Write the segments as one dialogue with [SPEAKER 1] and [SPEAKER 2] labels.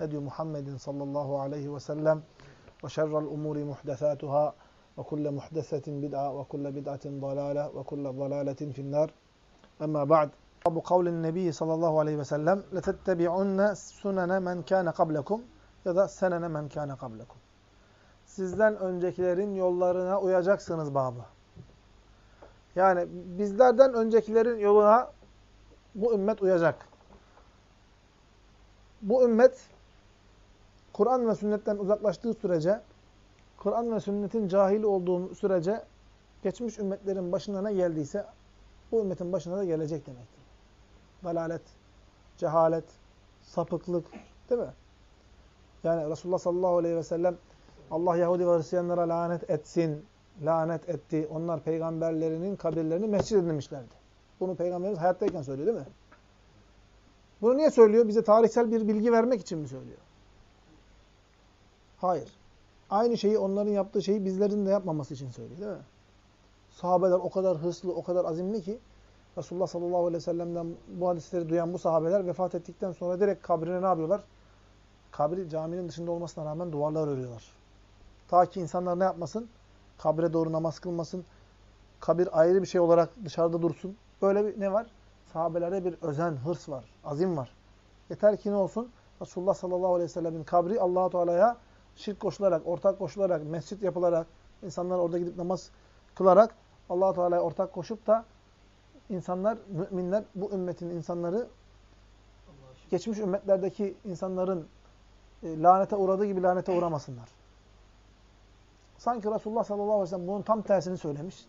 [SPEAKER 1] هدي محمد صلى الله عليه وسلم وشر الأمور محدثاتها وكل محدثة بدعة وكل بدعة ضلالة وكل ضلالة في النار أما بعد باب قول النبي صلى الله عليه وسلم لتتبعن سنن من كان قبلكم ya da senene men kâne kablekum. Sizden öncekilerin yollarına uyacaksınız babı. Yani bizlerden öncekilerin yoluna bu ümmet uyacak. Bu ümmet Kur'an ve sünnetten uzaklaştığı sürece, Kur'an ve sünnetin cahili olduğu sürece geçmiş ümmetlerin başına ne geldiyse bu ümmetin başına da gelecek demektir. Dalalet, cehalet, sapıklık değil mi? Yani Resulullah sallallahu aleyhi ve sellem Allah Yahudi ve Hristiyanlara lanet etsin, lanet etti. Onlar peygamberlerinin kabirlerini mescid edinmişlerdi. Bunu peygamberimiz hayattayken söylüyor değil mi? Bunu niye söylüyor? Bize tarihsel bir bilgi vermek için mi söylüyor? Hayır. Aynı şeyi onların yaptığı şeyi bizlerin de yapmaması için söylüyor değil mi? Sahabeler o kadar hırslı, o kadar azimli ki Resulullah sallallahu aleyhi ve sellem'den bu hadisleri duyan bu sahabeler vefat ettikten sonra direkt kabrine ne yapıyorlar? Kabri caminin dışında olmasına rağmen duvarlar örüyorlar. Ta ki insanlar ne yapmasın? Kabre doğru namaz kılmasın. Kabir ayrı bir şey olarak dışarıda dursun. Böyle bir ne var? Sahabelerde bir özen, hırs var, azim var. Yeter ki ne olsun? Resulullah sallallahu aleyhi ve sellemin kabri allah Teala'ya şirk koşularak, ortak koşularak, mescit yapılarak, insanlar orada gidip namaz kılarak allah Teala'ya ortak koşup da insanlar, müminler, bu ümmetin insanları geçmiş ümmetlerdeki insanların e, lanete uğradığı gibi lanete uğramasınlar. Sanki Resulullah sallallahu aleyhi ve sellem bunun tam tersini söylemiş.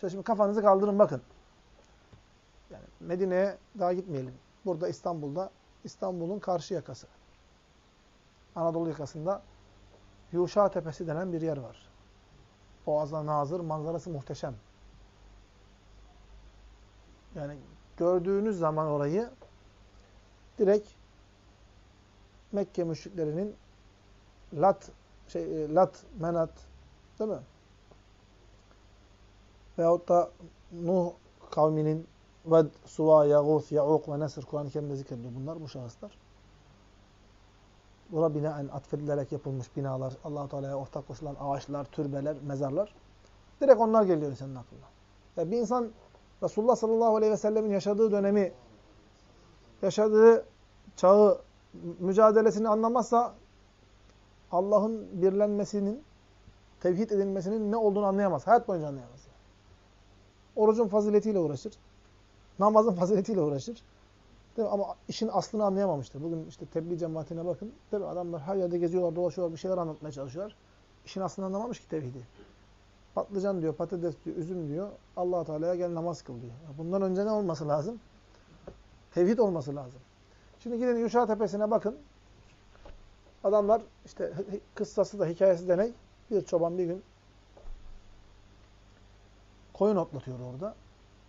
[SPEAKER 1] Şöyle şimdi kafanızı kaldırın bakın. Yani Medine'ye daha gitmeyelim. Burada İstanbul'da, İstanbul'un karşı yakası. Anadolu yakasında Yuşa Tepesi denen bir yer var. Boğaz'a nazır, manzarası muhteşem. Yani gördüğünüz zaman orayı direkt Mekke müşriklerinin Lat şey Lat, Menat değil mi? Veyahut da Nuh kavminin Ved, Suva, Yağuz, Ya'uk ve Nesr Kur'an-ı Kerim'de zikrediliyor. Bunlar bu şahıslar. Buna binaen atfedilerek yapılmış binalar, allah Teala'ya ortak koşulan ağaçlar, türbeler, mezarlar. Direkt onlar geliyor insanın aklına. Ya bir insan Resulullah sallallahu aleyhi ve sellemin yaşadığı dönemi, yaşadığı çağı, mücadelesini anlamazsa Allah'ın birlenmesinin, tevhid edilmesinin ne olduğunu anlayamaz. Hayat boyunca anlayamaz. Orucun faziletiyle uğraşır. Namazın faziletiyle uğraşır. Değil mi? Ama işin aslını anlayamamıştır. Bugün işte tebliğ cemaatine bakın. Değil mi? Adamlar her yerde geziyorlar, dolaşıyorlar, bir şeyler anlatmaya çalışıyorlar. İşin aslını anlamamış ki tevhidi. Patlıcan diyor, patates diyor, üzüm diyor. allah Teala'ya gel namaz kıl diyor. Bundan önce ne olması lazım? Tevhid olması lazım. Şimdi gidin Yuşa Tepesi'ne bakın. Adamlar işte kıssası da hikayesi de ne? Bir çoban bir gün koyun otlatıyor orada.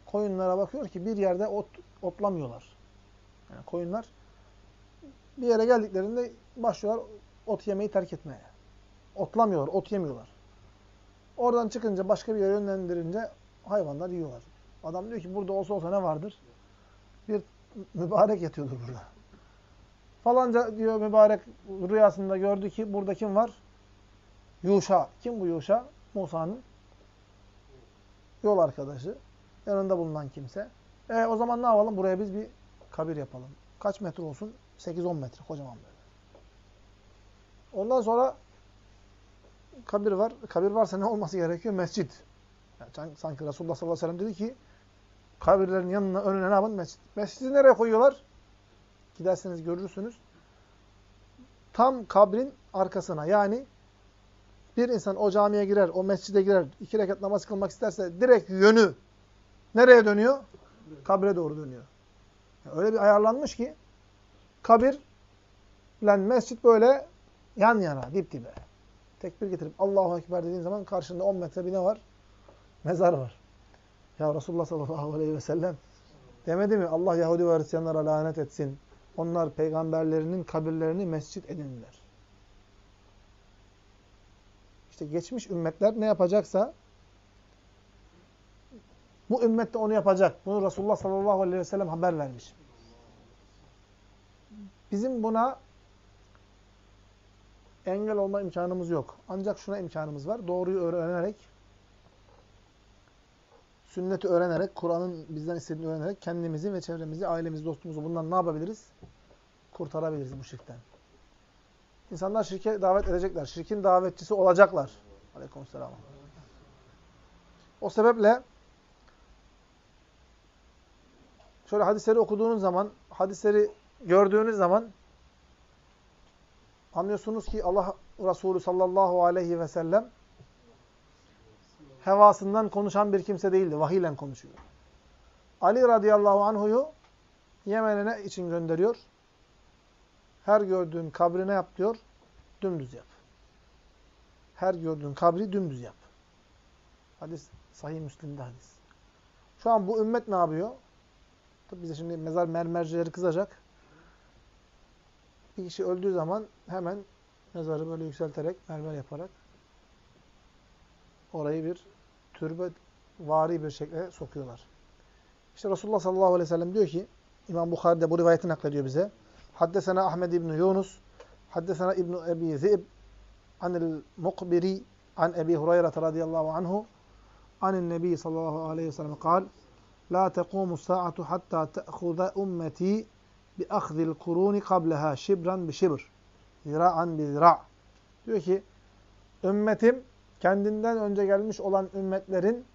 [SPEAKER 1] Koyunlara bakıyor ki bir yerde ot otlamıyorlar. Yani koyunlar bir yere geldiklerinde başlıyorlar ot yemeyi terk etmeye. Otlamıyorlar, ot yemiyorlar. Oradan çıkınca başka bir yere yönlendirince hayvanlar yiyorlar. Adam diyor ki burada olsa olsa ne vardır? Bir mübarek yatıyordur burada. Falanca diyor mübarek rüyasında gördü ki burada kim var? Yuşa. Kim bu Yuşa? Musa'nın yol arkadaşı. Yanında bulunan kimse. E o zaman ne yapalım? Buraya biz bir kabir yapalım. Kaç metre olsun? 8-10 metre. Kocaman böyle. Ondan sonra kabir var. Kabir varsa ne olması gerekiyor? Mescit. Yani sanki Resulullah sallallahu aleyhi ve sellem dedi ki kabirlerin yanına, önüne ne yapın? Mescid. Mescidi nereye koyuyorlar? Giderseniz görürsünüz. Tam kabrin arkasına. Yani bir insan o camiye girer, o mescide girer, iki rekat namaz kılmak isterse direkt yönü nereye dönüyor? Kabre doğru dönüyor. Öyle bir ayarlanmış ki kabir ile mescit böyle yan yana, dip dibe. Tekbir getirip Allahu Ekber dediğin zaman karşında 10 metre bir ne var? Mezar var. Ya Resulullah sallallahu aleyhi ve sellem demedi mi? Allah Yahudi ve Hristiyanlara lanet etsin. Onlar peygamberlerinin kabirlerini mescit edindiler. İşte geçmiş ümmetler ne yapacaksa bu ümmet de onu yapacak. Bunu Resulullah sallallahu aleyhi ve sellem haber vermiş. Bizim buna engel olma imkanımız yok. Ancak şuna imkanımız var. Doğruyu öğrenerek, sünneti öğrenerek, Kur'an'ın bizden istediğini öğrenerek kendimizi ve çevremizi, ailemizi, dostumuzu bundan ne yapabiliriz? Kurtarabiliriz bu şirkten. İnsanlar şirke davet edecekler. Şirkin davetçisi olacaklar. Aleykümselam. O sebeple şöyle hadisleri okuduğunuz zaman, hadisleri gördüğünüz zaman anlıyorsunuz ki Allah Resulü sallallahu aleyhi ve sellem hevasından konuşan bir kimse değildi. Vahiyle konuşuyor. Ali radıyallahu anhu'yu Yemen'e ne için gönderiyor? Her gördüğün kabrine yap diyor, dümdüz yap. Her gördüğün kabri dümdüz yap. Hadis, sahih Müslim'de hadis. Şu an bu ümmet ne yapıyor? Tabi bize şimdi mezar mermercileri kızacak. Bir kişi öldüğü zaman hemen mezarı böyle yükselterek, mermer yaparak orayı bir türbe vari bir şekilde sokuyorlar. İşte Resulullah sallallahu aleyhi ve sellem diyor ki, İmam Bukhari de bu rivayeti naklediyor bize. Haddesena Ahmed İbni Yunus, Haddesena İbni Ebi Zib, anil mukbiri, an Ebi Hureyre radıyallahu anhu, anin Nebi sallallahu aleyhi ve sellem kal, La tekumu sa'atu hatta te'khuza ummeti bi akhzil kuruni qablaha şibran bi şibr. Zira'an bi zira'. Diyor ki, ümmetim kendinden önce gelmiş olan ümmetlerin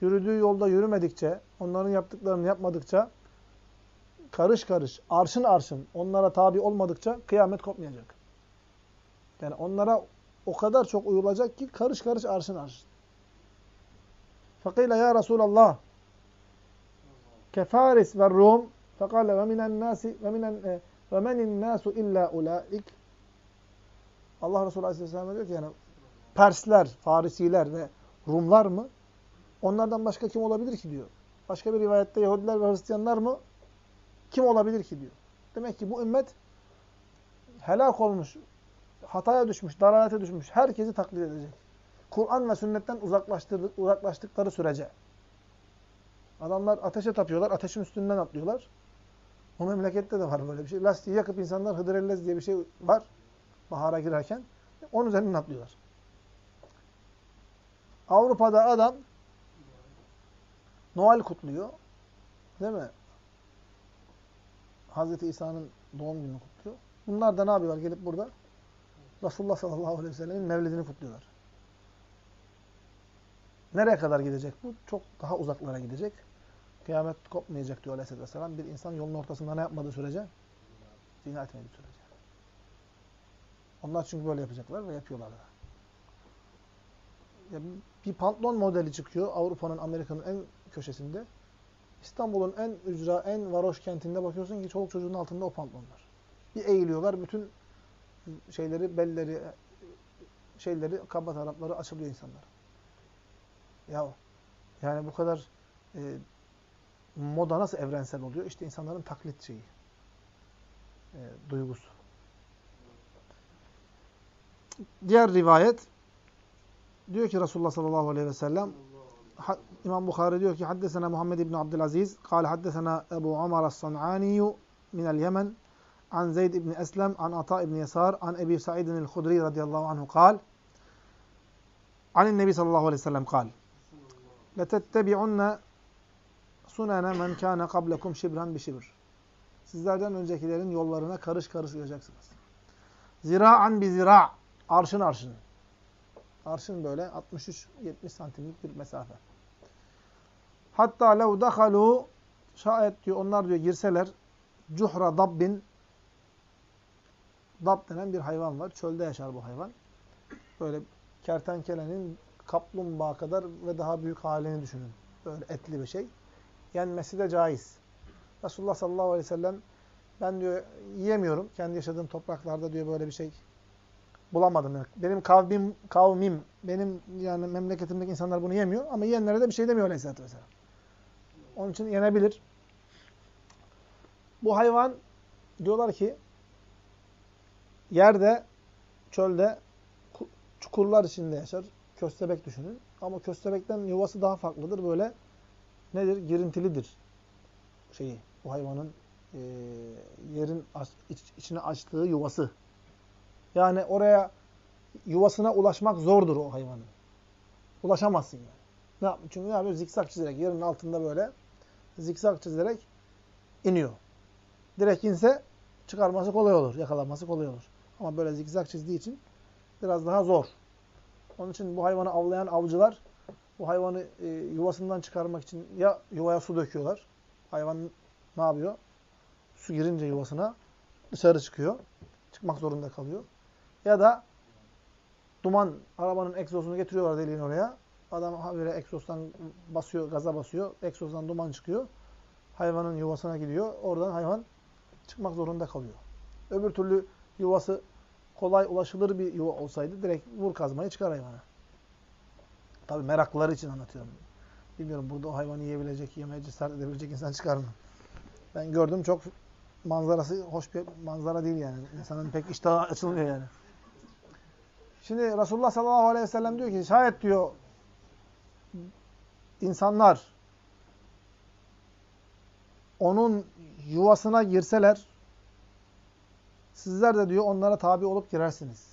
[SPEAKER 1] yürüdüğü yolda yürümedikçe, onların yaptıklarını yapmadıkça, karış karış, arşın arşın onlara tabi olmadıkça kıyamet kopmayacak. Yani onlara o kadar çok uyulacak ki karış karış arşın arşın. Fakile ya Resulallah kefaris ve Rum fekale ve minen nasi ve minen ve menin nasu illa ulaik Allah Resulü Aleyhisselam diyor ki yani Persler, Farisiler ve Rumlar mı? Onlardan başka kim olabilir ki diyor. Başka bir rivayette Yahudiler ve Hristiyanlar mı? Kim olabilir ki diyor. Demek ki bu ümmet helak olmuş, hataya düşmüş, dalalete düşmüş. Herkesi taklit edecek. Kur'an ve sünnetten uzaklaştıkları sürece. Adamlar ateşe tapıyorlar, ateşin üstünden atlıyorlar. O memlekette de var böyle bir şey. Lastiği yakıp insanlar hıdrellez diye bir şey var. Bahara girerken. Onun üzerinden atlıyorlar. Avrupa'da adam Noel kutluyor. Değil mi? Hazreti İsa'nın doğum gününü kutluyor. Bunlar da ne yapıyorlar? Gelip burada Resulullah sallallahu aleyhi ve sellemin mevlidini kutluyorlar. Nereye kadar gidecek bu? Çok daha uzaklara gidecek. Kıyamet kopmayacak diyor aleyhisselatü vesselam. Bir insan yolun ortasında ne yapmadığı sürece? Zina etmediği sürece. Onlar çünkü böyle yapacaklar ve yapıyorlar da. Ya bir pantolon modeli çıkıyor Avrupa'nın, Amerika'nın en köşesinde. İstanbul'un en ücra, en varoş kentinde bakıyorsun ki çoluk çocuğun altında o pantolonlar. Bir eğiliyorlar, bütün şeyleri, belleri, şeyleri, kaba tarafları açılıyor insanlar. Ya yani bu kadar e, moda nasıl evrensel oluyor? İşte insanların taklit şeyi, e, duygusu. Diğer rivayet diyor ki Resulullah sallallahu aleyhi ve sellem İmam Bukhari diyor ki haddesena Muhammed ibn Abdülaziz kâle haddesena Ebu Umar as-San'aniyu minel Yemen an Zeyd ibn Eslem an Ata ibn Yasar an Ebi Sa'idin el-Hudri radıyallahu anhu kal anin Nebi sallallahu aleyhi ve sellem kal letettebi'unne sunene men kâne kablekum şibran bi şibr sizlerden öncekilerin yollarına karış karış uyacaksınız. Zira'an bi zira' arşın arşın. Arşın böyle 63-70 santimlik bir mesafe. Hatta lev dehalu şayet diyor onlar diyor girseler cuhra dabbin dab denen bir hayvan var. Çölde yaşar bu hayvan. Böyle kertenkelenin kaplumbağa kadar ve daha büyük halini düşünün. Böyle etli bir şey. Yenmesi de caiz. Resulullah sallallahu aleyhi ve sellem ben diyor yiyemiyorum. Kendi yaşadığım topraklarda diyor böyle bir şey bulamadım. Yani. Benim kavmim, kavmim, benim yani memleketimdeki insanlar bunu yemiyor ama yiyenlere de bir şey demiyor aleyhissalatü vesselam. Onun için yenebilir. Bu hayvan diyorlar ki yerde, çölde, çukurlar içinde yaşar. Köstebek düşünün. Ama köstebekten yuvası daha farklıdır. Böyle nedir? Girintilidir. Şeyi, bu hayvanın e, yerin aç, iç, içine açtığı yuvası. Yani oraya yuvasına ulaşmak zordur o hayvanın. Ulaşamazsın yani. Ne yap? Çünkü ne yapıyor? Zikzak çizerek, yerin altında böyle zikzak çizerek iniyor. Direkt inse çıkarması kolay olur, yakalanması kolay olur. Ama böyle zikzak çizdiği için biraz daha zor. Onun için bu hayvanı avlayan avcılar bu hayvanı e, yuvasından çıkarmak için ya yuvaya su döküyorlar. Hayvan ne yapıyor? Su girince yuvasına dışarı çıkıyor. Çıkmak zorunda kalıyor. Ya da duman, arabanın egzozunu getiriyorlar deliğin oraya. Adam böyle egzozdan basıyor, gaza basıyor. Egzozdan duman çıkıyor. Hayvanın yuvasına gidiyor. Oradan hayvan çıkmak zorunda kalıyor. Öbür türlü yuvası kolay ulaşılır bir yuva olsaydı direkt vur kazmayı çıkar hayvana. Tabi meraklıları için anlatıyorum. Bilmiyorum burada o hayvanı yiyebilecek, yemeye cesaret edebilecek insan çıkar mı? Ben gördüm çok manzarası hoş bir manzara değil yani. İnsanın pek iştahı açılmıyor yani. Şimdi Resulullah sallallahu aleyhi ve sellem diyor ki şayet diyor insanlar onun yuvasına girseler sizler de diyor onlara tabi olup girersiniz.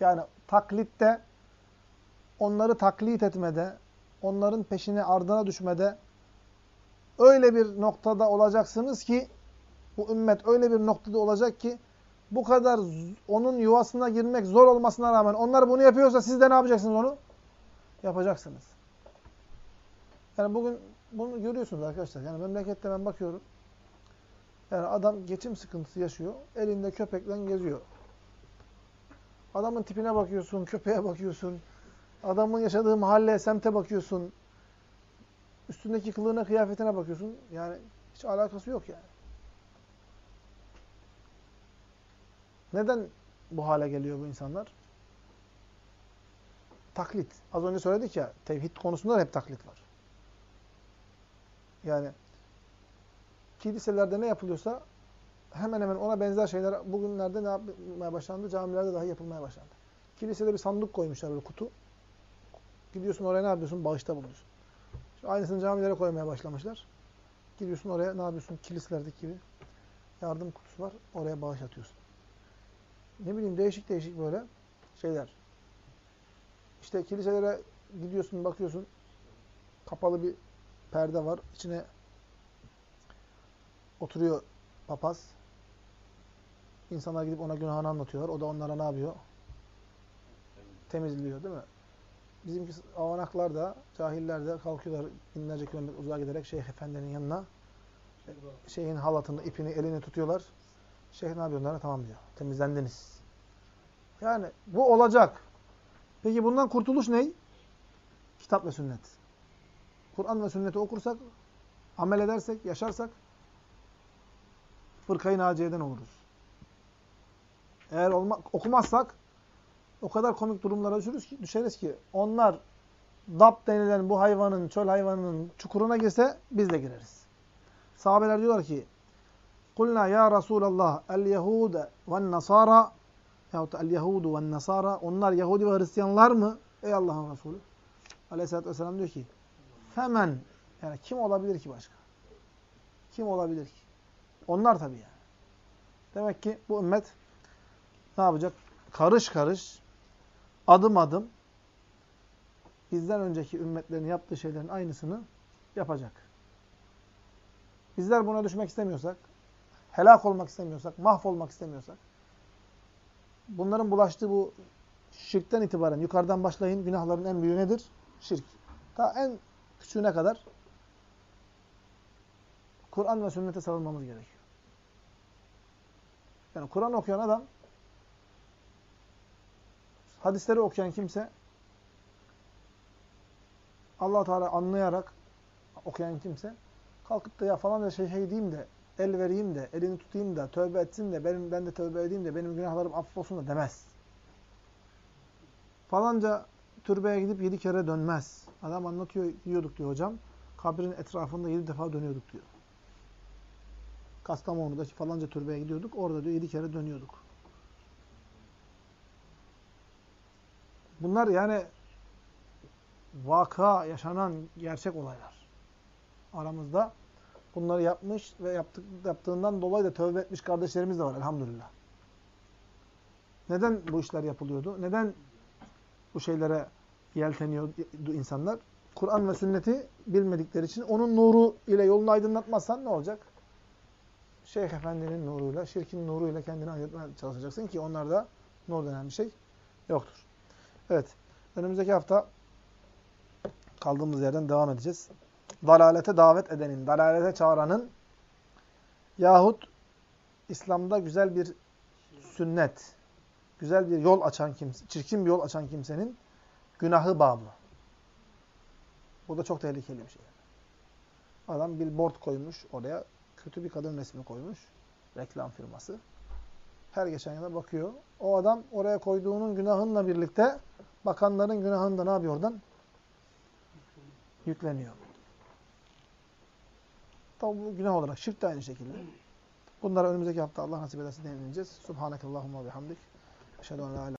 [SPEAKER 1] Yani taklitte onları taklit etmede, onların peşine ardına düşmede öyle bir noktada olacaksınız ki bu ümmet öyle bir noktada olacak ki bu kadar onun yuvasına girmek zor olmasına rağmen onlar bunu yapıyorsa siz de ne yapacaksınız onu? Yapacaksınız. Yani bugün bunu görüyorsunuz arkadaşlar. Yani memlekette ben bakıyorum. Yani adam geçim sıkıntısı yaşıyor. Elinde köpekle geziyor. Adamın tipine bakıyorsun, köpeğe bakıyorsun. Adamın yaşadığı mahalle, semte bakıyorsun. Üstündeki kılığına, kıyafetine bakıyorsun. Yani hiç alakası yok yani. Neden bu hale geliyor bu insanlar? Taklit. Az önce söyledik ya, tevhid konusunda da hep taklit var. Yani kiliselerde ne yapılıyorsa hemen hemen ona benzer şeyler bugünlerde ne yapmaya başlandı? Camilerde dahi yapılmaya başlandı. Kilisede bir sandık koymuşlar böyle kutu. Gidiyorsun oraya ne yapıyorsun? Bağışta bulunuyorsun. İşte aynısını camilere koymaya başlamışlar. Gidiyorsun oraya ne yapıyorsun? Kiliselerdeki gibi yardım kutusu var. Oraya bağış atıyorsun. Ne bileyim değişik değişik böyle şeyler. İşte kiliselere gidiyorsun, bakıyorsun. Kapalı bir perde var. İçine oturuyor papaz. İnsanlar gidip ona günahını anlatıyorlar. O da onlara ne yapıyor? Temizliyor değil mi? Bizimki avanaklar da, cahiller de kalkıyorlar binlerce kilometre uzağa giderek Şeyh Efendi'nin yanına. Şeyhin halatını, ipini, elini tutuyorlar. Şeyh ne yapıyor onlara? Tamam diyor. Temizlendiniz. Yani bu olacak. Peki bundan kurtuluş ne? Kitap ve sünnet. Kur'an ve sünneti okursak, amel edersek, yaşarsak fırkayı naciyeden oluruz. Eğer olma, okumazsak o kadar komik durumlara düşürüz ki, düşeriz ki onlar dap denilen bu hayvanın, çöl hayvanının çukuruna girse biz de gireriz. Sahabeler diyorlar ki Kulna ya Resulallah el Yehude ve Nasara yahut el Yehudu ve Nasara onlar Yahudi ve Hristiyanlar mı? Ey Allah'ın Resulü. Aleyhisselatü Vesselam diyor ki Femen yani kim olabilir ki başka? Kim olabilir ki? Onlar tabii yani. Demek ki bu ümmet ne yapacak? Karış karış, adım adım bizden önceki ümmetlerin yaptığı şeylerin aynısını yapacak. Bizler buna düşmek istemiyorsak, helak olmak istemiyorsak, mahvolmak istemiyorsak, bunların bulaştığı bu şirkten itibaren yukarıdan başlayın. Günahların en büyüğü nedir? Şirk. Ta en küçüğüne kadar Kur'an ve sünnete sarılmamız gerekiyor. Yani Kur'an okuyan adam, hadisleri okuyan kimse, allah Teala anlayarak okuyan kimse, kalkıp da ya falan da şey, şey diyeyim de, el vereyim de, elini tutayım da, tövbe etsin de, benim, ben de tövbe edeyim de, benim günahlarım affolsun da demez. Falanca türbeye gidip yedi kere dönmez. Adam anlatıyor, yiyorduk diyor hocam. Kabrin etrafında yedi defa dönüyorduk diyor. Kastamonu'daki falanca türbeye gidiyorduk. Orada diyor yedi kere dönüyorduk. Bunlar yani vaka, yaşanan gerçek olaylar. Aramızda bunları yapmış ve yaptık, yaptığından dolayı da tövbe etmiş kardeşlerimiz de var elhamdülillah. Neden bu işler yapılıyordu? Neden bu şeylere yelteniyordu insanlar? Kur'an ve sünneti bilmedikleri için onun nuru ile yolunu aydınlatmazsan ne olacak? Şeyh Efendi'nin nuruyla, şirkin nuruyla kendini aydınlatmaya çalışacaksın ki onlarda nur denen bir şey yoktur. Evet. Önümüzdeki hafta kaldığımız yerden devam edeceğiz. Dalalete davet edenin, dalalete çağıranın yahut İslam'da güzel bir sünnet, güzel bir yol açan kimse, çirkin bir yol açan kimsenin günahı babı. Bu da çok tehlikeli bir şey. Adam billboard koymuş oraya. Kötü bir kadın resmi koymuş. Reklam firması. Her geçen yana bakıyor. O adam oraya koyduğunun günahınla birlikte bakanların günahını da ne yapıyor oradan? Yükleniyor. Tabi bu günah olarak. Şirk de aynı şekilde. Bunlara önümüzdeki hafta Allah nasip ederse değineceğiz. Subhanakallahumma bihamdik. Eşhedü en la